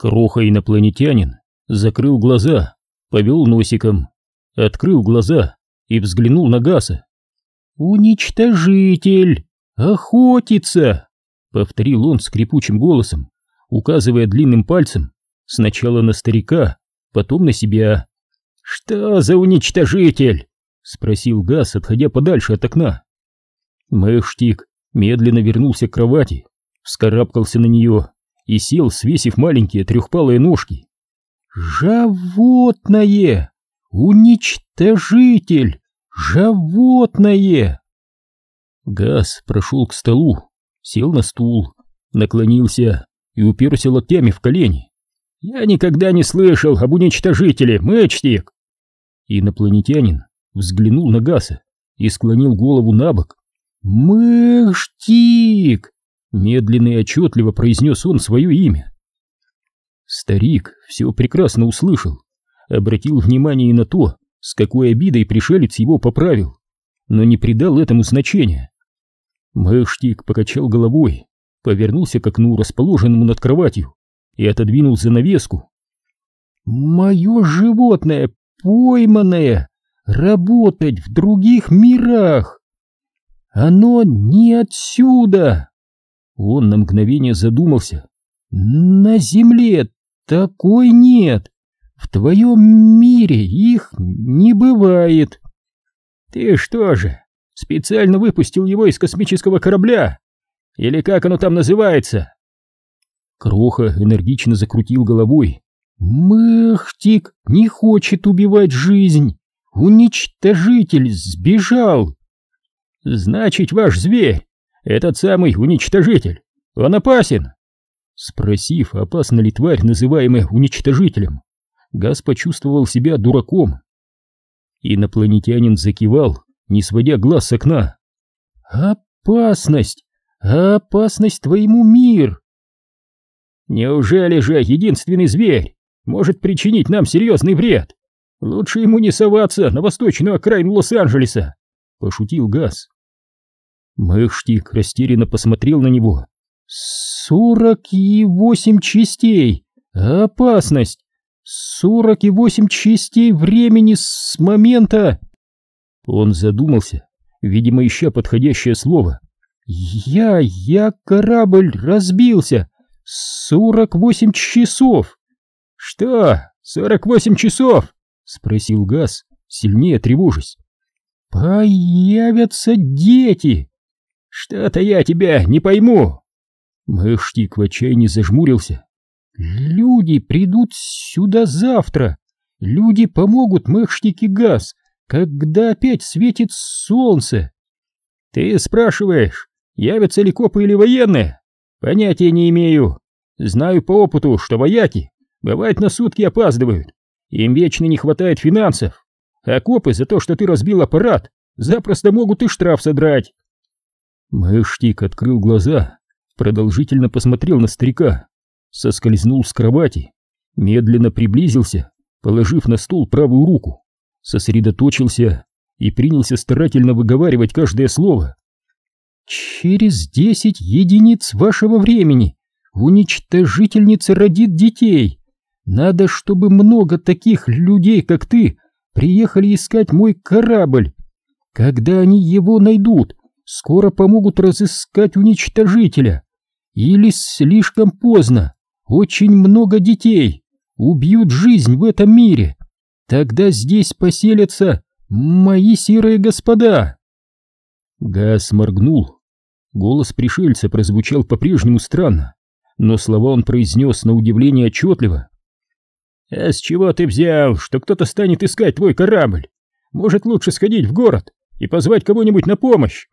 Кроха-инопланетянин закрыл глаза, повел носиком, открыл глаза и взглянул на Гаса. «Уничтожитель! Охотится!» — повторил он скрипучим голосом, указывая длинным пальцем сначала на старика, потом на себя. «Что за уничтожитель?» — спросил Гас, отходя подальше от окна. Мэштик медленно вернулся к кровати, вскарабкался на нее и сел, свесив маленькие трехпалые ножки. «Животное! Уничтожитель! Животное!» Газ прошел к столу, сел на стул, наклонился и уперся локтями в колени. «Я никогда не слышал об уничтожителе, Мэчтик!» Инопланетянин взглянул на Гаса и склонил голову на бок. «Мэштик!» — медленно и отчетливо произнес он свое имя. Старик все прекрасно услышал, обратил внимание и на то, с какой обидой пришелец его поправил, но не придал этому значения. Мэштик покачал головой, повернулся к окну, расположенному над кроватью, и отодвинул занавеску. «Мое животное, пойманное, работать в других мирах! Оно не отсюда!» Он на мгновение задумался. «На земле такой нет! В твоем мире их не бывает!» «Ты что же, специально выпустил его из космического корабля? Или как оно там называется?» Кроха энергично закрутил головой. «Махтик не хочет убивать жизнь! Уничтожитель сбежал!» «Значит, ваш зверь, этот самый уничтожитель, он опасен?» Спросив, опасна ли тварь, называемая уничтожителем, Газ почувствовал себя дураком. Инопланетянин закивал, не сводя глаз с окна. «Опасность! Опасность твоему мир!» «Неужели же единственный зверь может причинить нам серьезный вред? Лучше ему не соваться на восточную окраину Лос-Анджелеса!» — пошутил Газ. Мэхштик растерянно посмотрел на него. «Сорок и восемь частей! Опасность! Сорок и восемь частей времени с момента...» Он задумался, видимо, ища подходящее слово. «Я... я... корабль разбился! Сорок восемь часов!» «Что? Сорок восемь часов?» — спросил Газ, сильнее тревожась. «Появятся дети!» «Что-то я тебя не пойму!» Мэштик в отчаянии зажмурился. «Люди придут сюда завтра! Люди помогут Мэштик и Газ, когда опять светит солнце!» «Ты спрашиваешь, явятся ли копы или военные? Понятия не имею. Знаю по опыту, что вояки бывает на сутки опаздывают. Им вечно не хватает финансов. А копы за то, что ты разбил аппарат, запросто могут и штраф содрать. Мэштик открыл глаза, продолжительно посмотрел на старика, соскользнул с кровати, медленно приблизился, положив на стол правую руку, сосредоточился и принялся старательно выговаривать каждое слово. «Через десять единиц вашего времени уничтожительница родит детей. Надо, чтобы много таких людей, как ты, приехали искать мой корабль. Когда они его найдут, скоро помогут разыскать уничтожителя. Или слишком поздно, очень много детей убьют жизнь в этом мире. Тогда здесь поселятся мои серые господа. Газ моргнул. Голос пришельца прозвучал по-прежнему странно, но слова он произнес на удивление отчетливо. «А с чего ты взял, что кто-то станет искать твой корабль? Может, лучше сходить в город и позвать кого-нибудь на помощь?»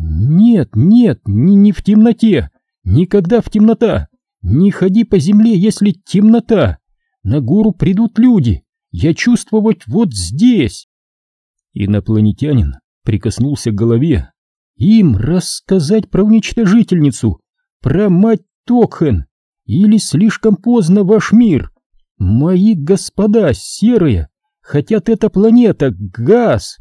«Нет, нет, не, не в темноте, никогда в темнота, не ходи по земле, если темнота, на гору придут люди, я чувствовать вот здесь». Инопланетянин прикоснулся к голове. «Им рассказать про уничтожительницу, про мать Токхен, или слишком поздно ваш мир. Мои господа серые хотят эта планета, газ!»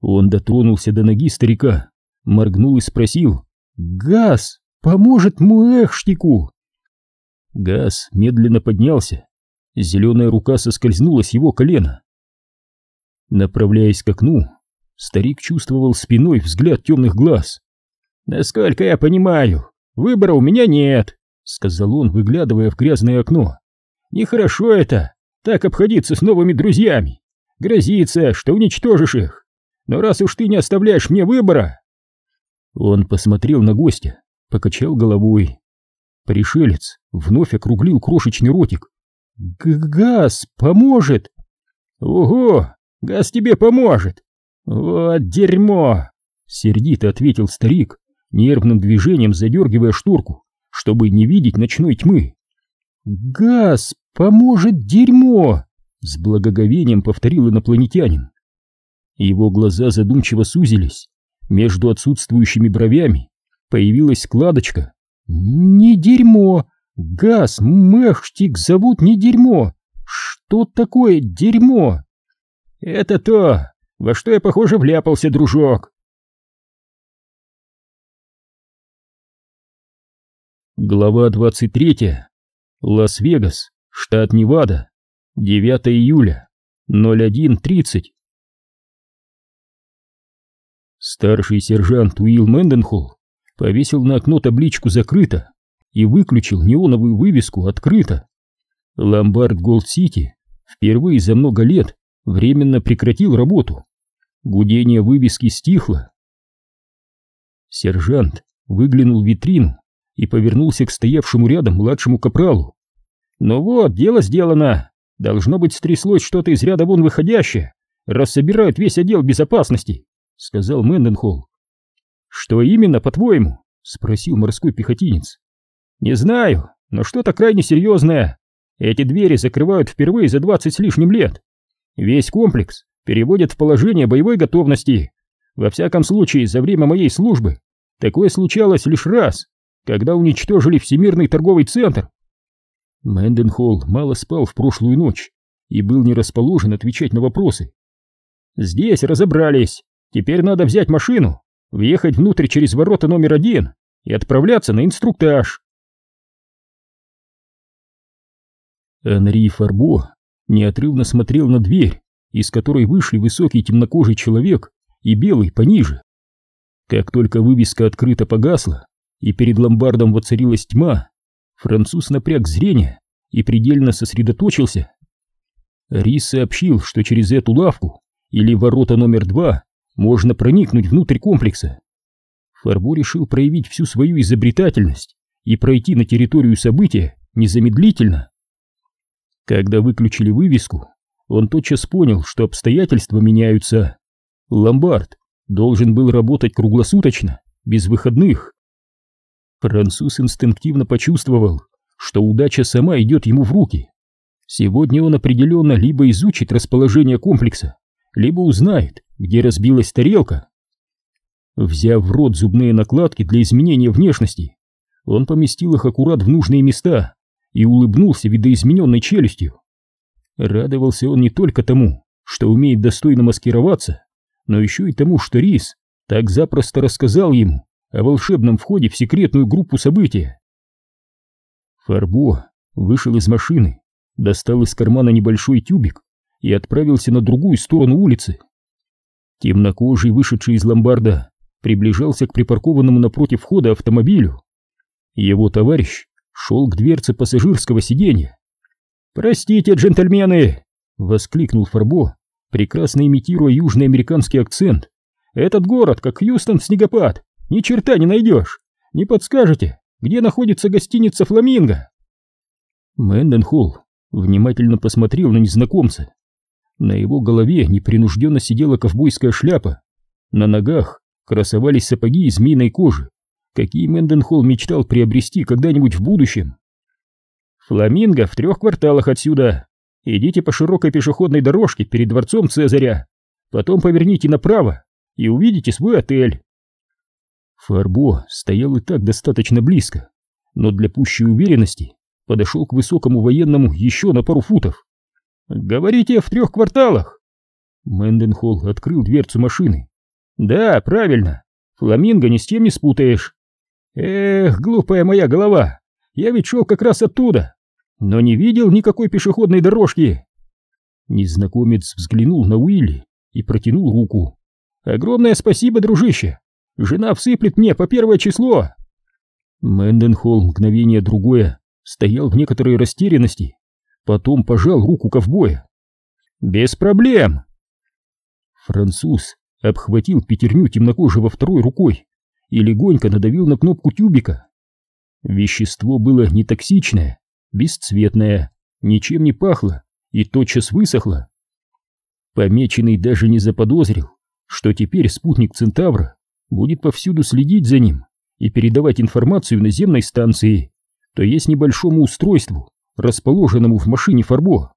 Он дотронулся до ноги старика моргнул и спросил. «Газ поможет Муэхштику!» Газ медленно поднялся. Зеленая рука соскользнула с его колена. Направляясь к окну, старик чувствовал спиной взгляд темных глаз. «Насколько я понимаю, выбора у меня нет», — сказал он, выглядывая в грязное окно. «Нехорошо это, так обходиться с новыми друзьями. Грозится, что уничтожишь их. Но раз уж ты не оставляешь мне выбора...» Он посмотрел на гостя, покачал головой. Пришелец вновь округлил крошечный ротик. «Газ поможет!» «Ого! Газ тебе поможет!» «Вот дерьмо!» — сердито ответил старик, нервным движением задергивая шторку, чтобы не видеть ночной тьмы. «Газ поможет дерьмо!» — с благоговением повторил инопланетянин. Его глаза задумчиво сузились. Между отсутствующими бровями появилась складочка. «Не дерьмо! Газ, Мэхштик зовут не дерьмо! Что такое дерьмо?» «Это то, во что я, похоже, вляпался, дружок!» Глава 23. Лас-Вегас, штат Невада. 9 июля. 01.30. Старший сержант Уилл Мэнденхолл повесил на окно табличку «Закрыто» и выключил неоновую вывеску «Открыто». Ломбард Голд-Сити впервые за много лет временно прекратил работу. Гудение вывески стихло. Сержант выглянул в витрину и повернулся к стоявшему рядом младшему капралу. «Ну вот, дело сделано. Должно быть, стряслось что-то из ряда вон выходящее, раз собирают весь отдел безопасности», — сказал Мэнденхолл. «Что именно, по-твоему?» — спросил морской пехотинец. «Не знаю, но что-то крайне серьезное. Эти двери закрывают впервые за двадцать с лишним лет. Весь комплекс переводят в положение боевой готовности. Во всяком случае, за время моей службы такое случалось лишь раз, когда уничтожили Всемирный торговый центр. Мэнденхолл мало спал в прошлую ночь и был не расположен отвечать на вопросы. «Здесь разобрались. Теперь надо взять машину, въехать внутрь через ворота номер один и отправляться на инструктаж». Анри Фарбо неотрывно смотрел на дверь, из которой вышли высокий темнокожий человек и белый пониже. Как только вывеска открыто погасла, и перед ломбардом воцарилась тьма, Француз напряг зрение и предельно сосредоточился. Рис сообщил, что через эту лавку или ворота номер два можно проникнуть внутрь комплекса. Фарбо решил проявить всю свою изобретательность и пройти на территорию события незамедлительно. Когда выключили вывеску, он тотчас понял, что обстоятельства меняются. Ломбард должен был работать круглосуточно, без выходных. Француз инстинктивно почувствовал, что удача сама идет ему в руки. Сегодня он определенно либо изучит расположение комплекса, либо узнает, где разбилась тарелка. Взяв в рот зубные накладки для изменения внешности, он поместил их аккурат в нужные места и улыбнулся видоизмененной челюстью. Радовался он не только тому, что умеет достойно маскироваться, но еще и тому, что Рис так запросто рассказал ему о волшебном входе в секретную группу события. Фарбо вышел из машины, достал из кармана небольшой тюбик и отправился на другую сторону улицы. Темнокожий, вышедший из ломбарда, приближался к припаркованному напротив входа автомобилю. Его товарищ шел к дверце пассажирского сиденья. «Простите, джентльмены!» — воскликнул Фарбо, прекрасно имитируя южноамериканский акцент. «Этот город, как Хьюстон снегопад, ни черта не найдешь. Не подскажете, где находится гостиница «Фламинго»?» Мэнденхолл внимательно посмотрел на незнакомца. На его голове непринужденно сидела ковбойская шляпа. На ногах красовались сапоги из змеиной кожи, какие Мэнденхолл мечтал приобрести когда-нибудь в будущем. «Фламинго в трех кварталах отсюда. Идите по широкой пешеходной дорожке перед дворцом Цезаря, потом поверните направо и увидите свой отель. Фарбо стоял и так достаточно близко, но для пущей уверенности подошел к высокому военному еще на пару футов. «Говорите, в трех кварталах?» Мэнденхолл открыл дверцу машины. «Да, правильно. Фламинго ни с чем не спутаешь». «Эх, глупая моя голова, Я ведь шел как раз оттуда, но не видел никакой пешеходной дорожки. Незнакомец взглянул на Уилли и протянул руку. Огромное спасибо, дружище. Жена всыплет мне по первое число. Мэнденхолл мгновение другое стоял в некоторой растерянности, потом пожал руку ковбоя. «Без проблем!» Француз обхватил пятерню темнокожего второй рукой и легонько надавил на кнопку тюбика. Вещество было не токсичное, бесцветное, ничем не пахло и тотчас высохло. Помеченный даже не заподозрил, что теперь спутник Центавра будет повсюду следить за ним и передавать информацию наземной станции, то есть небольшому устройству, расположенному в машине Фарбо.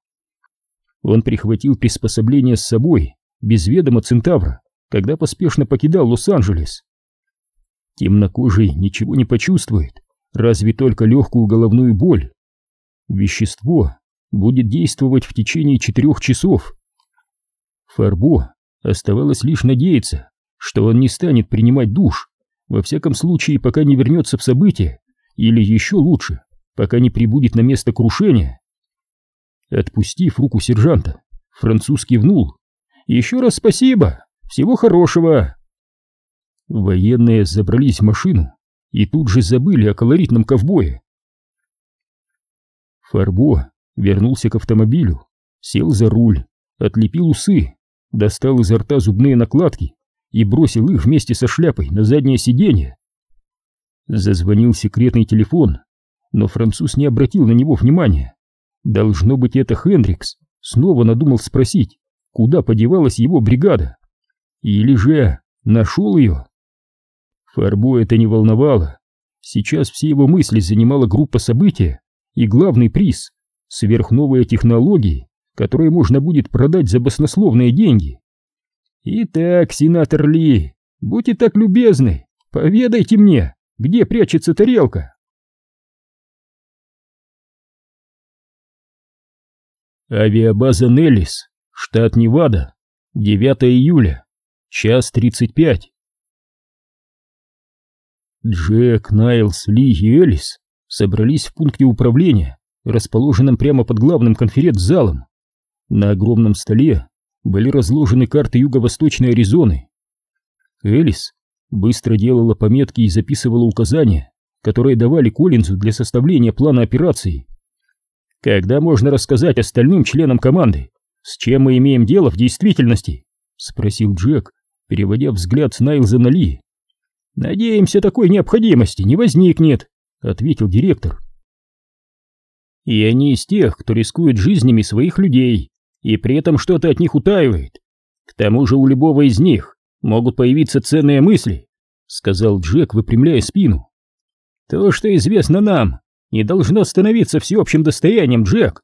Он прихватил приспособление с собой, без ведома Центавра, когда поспешно покидал Лос-Анджелес. Темнокожий ничего не почувствует, разве только легкую головную боль. Вещество будет действовать в течение четырех часов. Фарбо оставалось лишь надеяться, что он не станет принимать душ, во всяком случае, пока не вернется в событие, или еще лучше, пока не прибудет на место крушения. Отпустив руку сержанта, француз кивнул. «Еще раз спасибо! Всего хорошего!» Военные забрались в машину и тут же забыли о колоритном ковбое. Фарбо вернулся к автомобилю, сел за руль, отлепил усы, достал изо рта зубные накладки и бросил их вместе со шляпой на заднее сиденье. Зазвонил секретный телефон, но француз не обратил на него внимания. Должно быть, это Хендрикс снова надумал спросить, куда подевалась его бригада. Или же нашел ее. Фарбо это не волновало. Сейчас все его мысли занимала группа события и главный приз — сверхновые технологии, которые можно будет продать за баснословные деньги. Итак, сенатор Ли, будьте так любезны, поведайте мне, где прячется тарелка. Авиабаза Неллис, штат Невада, 9 июля, час 35. Джек, Найлс, Ли и Элис собрались в пункте управления, расположенном прямо под главным конференц-залом. На огромном столе были разложены карты юго-восточной Аризоны. Элис быстро делала пометки и записывала указания, которые давали Коллинзу для составления плана операции. «Когда можно рассказать остальным членам команды, с чем мы имеем дело в действительности?» — спросил Джек, переводя взгляд с Найлза на Ли. «Надеемся, такой необходимости не возникнет», — ответил директор. «И они из тех, кто рискует жизнями своих людей и при этом что-то от них утаивает. К тому же у любого из них могут появиться ценные мысли, сказал Джек, выпрямляя спину. То, что известно нам, не должно становиться всеобщим достоянием, Джек,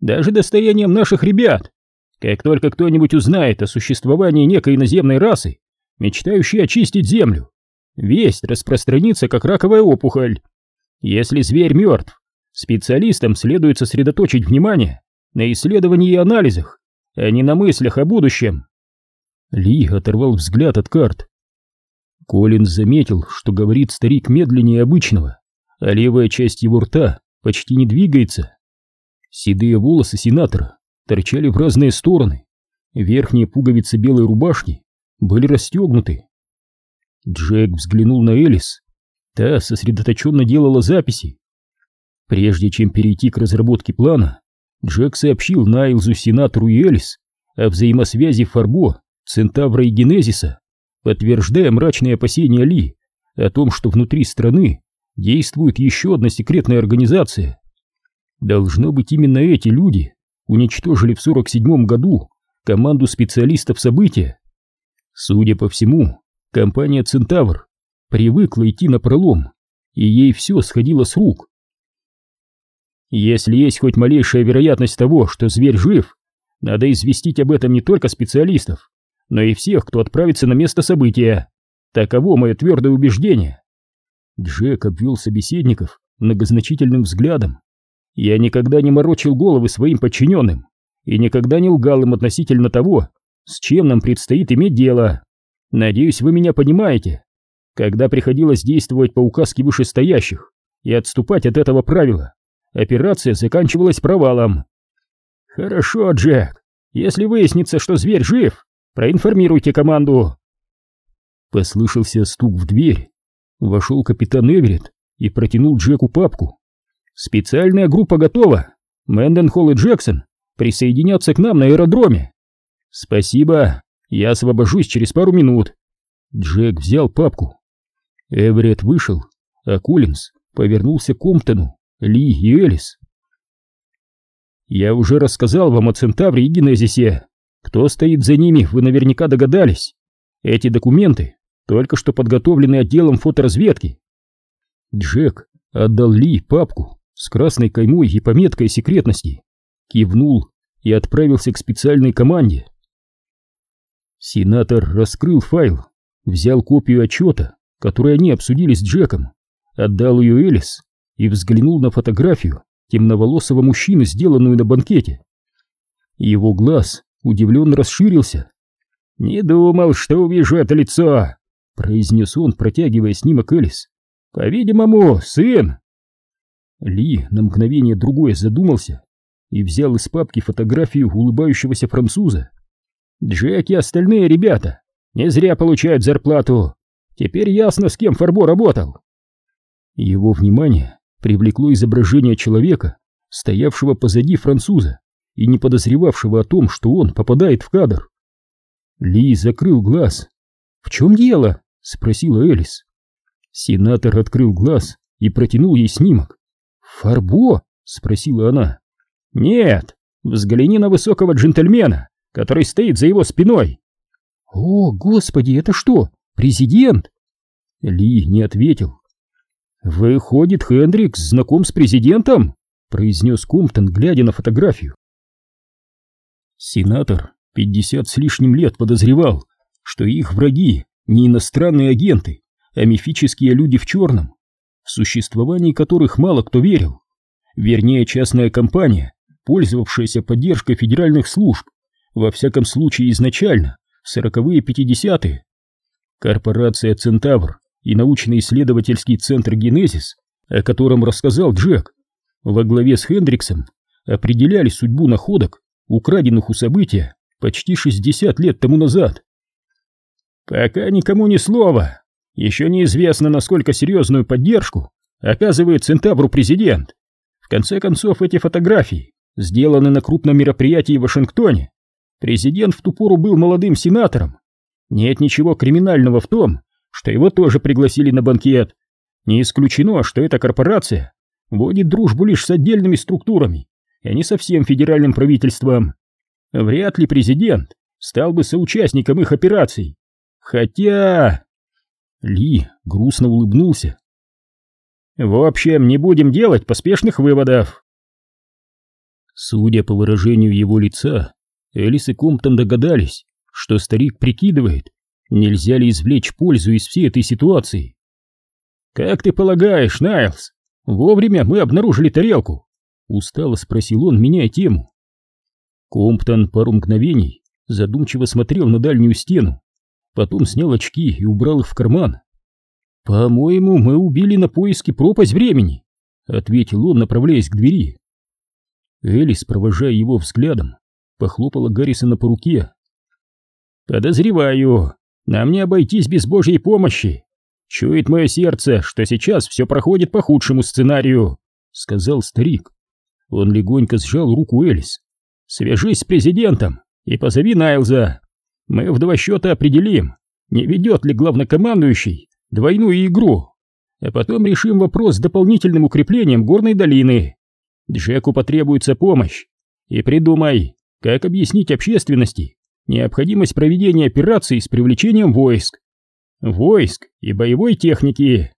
даже достоянием наших ребят. Как только кто-нибудь узнает о существовании некой иноземной расы, мечтающей очистить землю, весть распространится как раковая опухоль. Если зверь мертв, специалистам следует сосредоточить внимание на исследовании и анализах, а не на мыслях о будущем. Ли оторвал взгляд от карт. Колин заметил, что говорит старик медленнее обычного, а левая часть его рта почти не двигается. Седые волосы сенатора торчали в разные стороны, верхние пуговицы белой рубашки были расстегнуты. Джек взглянул на Элис, та сосредоточенно делала записи. Прежде чем перейти к разработке плана, Джек сообщил Найлзу, сенатору и Элис о взаимосвязи Фарбо Центавра и Генезиса, подтверждая мрачные опасения Ли о том, что внутри страны действует еще одна секретная организация. Должно быть, именно эти люди уничтожили в 47 году команду специалистов события. Судя по всему, компания «Центавр» привыкла идти на пролом, и ей все сходило с рук. Если есть хоть малейшая вероятность того, что зверь жив, надо известить об этом не только специалистов, но и всех, кто отправится на место события. Таково мое твердое убеждение. Джек обвел собеседников многозначительным взглядом. Я никогда не морочил головы своим подчиненным и никогда не лгал им относительно того, с чем нам предстоит иметь дело. Надеюсь, вы меня понимаете. Когда приходилось действовать по указке вышестоящих, и отступать от этого правила. Операция заканчивалась провалом. Хорошо, Джек. Если выяснится, что зверь жив, проинформируйте команду. Послышался стук в дверь. Вошел капитан Эверетт и протянул Джеку папку. Специальная группа готова. Мэнденхолл и Джексон присоединятся к нам на аэродроме. Спасибо, я освобожусь через пару минут. Джек взял папку. Эверетт вышел, а Коллинз повернулся к Комптону, Ли и Элис. «Я уже рассказал вам о Центавре и Генезисе. Кто стоит за ними, вы наверняка догадались. Эти документы только что подготовлены отделом фоторазведки». Джек отдал Ли папку с красной каймой и пометкой секретности, кивнул и отправился к специальной команде. Сенатор раскрыл файл, взял копию отчета, который они обсудили с Джеком, отдал ее Элис и взглянул на фотографию темноволосого мужчины, сделанную на банкете. Его глаз удивленно расширился. «Не думал, что увижу это лицо!» — произнес он, протягивая снимок Элис. «По-видимому, сын!» Ли на мгновение другое задумался и взял из папки фотографию улыбающегося француза. «Джек и остальные ребята не зря получают зарплату. Теперь ясно, с кем Фарбо работал». Его внимание привлекло изображение человека, стоявшего позади француза и не подозревавшего о том, что он попадает в кадр. Ли закрыл глаз. «В чем дело?» — спросила Элис. Сенатор открыл глаз и протянул ей снимок. «Фарбо?» — спросила она. «Нет, взгляни на высокого джентльмена, который стоит за его спиной». «О, господи, это что, президент?» Ли не ответил. «Выходит, Хендрикс знаком с президентом?» — произнес Комптон, глядя на фотографию. Сенатор пятьдесят с лишним лет подозревал, что их враги не иностранные агенты, а мифические люди в черном, в существовании которых мало кто верил. Вернее, частная компания, пользовавшаяся поддержкой федеральных служб, во всяком случае изначально, в сороковые пятидесятые. Корпорация «Центавр» и научно-исследовательский центр «Генезис», о котором рассказал Джек, во главе с Хендриксом определяли судьбу находок, украденных у события почти 60 лет тому назад. «Пока никому ни слова. Еще неизвестно, насколько серьезную поддержку оказывает Центавру президент. В конце концов, эти фотографии сделаны на крупном мероприятии в Вашингтоне. Президент в ту пору был молодым сенатором. Нет ничего криминального в том, что его тоже пригласили на банкет. Не исключено, что эта корпорация водит дружбу лишь с отдельными структурами, а не со всем федеральным правительством. Вряд ли президент стал бы соучастником их операций. Хотя... Ли грустно улыбнулся. В общем, не будем делать поспешных выводов. Судя по выражению его лица, Элис и Комптон догадались, что старик прикидывает, Нельзя ли извлечь пользу из всей этой ситуации? «Как ты полагаешь, Найлс, вовремя мы обнаружили тарелку?» Устало спросил он, меняя тему. Комптон пару мгновений задумчиво смотрел на дальнюю стену, потом снял очки и убрал их в карман. «По-моему, мы убили на поиске пропасть времени», — ответил он, направляясь к двери. Элис, провожая его взглядом, похлопала Гаррисона по руке. «Подозреваю, нам не обойтись без Божьей помощи. Чует мое сердце, что сейчас все проходит по худшему сценарию, сказал старик. Он легонько сжал руку Элис. Свяжись с президентом и позови Найлза. Мы в два счета определим, не ведет ли главнокомандующий двойную игру, а потом решим вопрос с дополнительным укреплением горной долины. Джеку потребуется помощь. И придумай, как объяснить общественности, необходимость проведения операции с привлечением войск. Войск и боевой техники.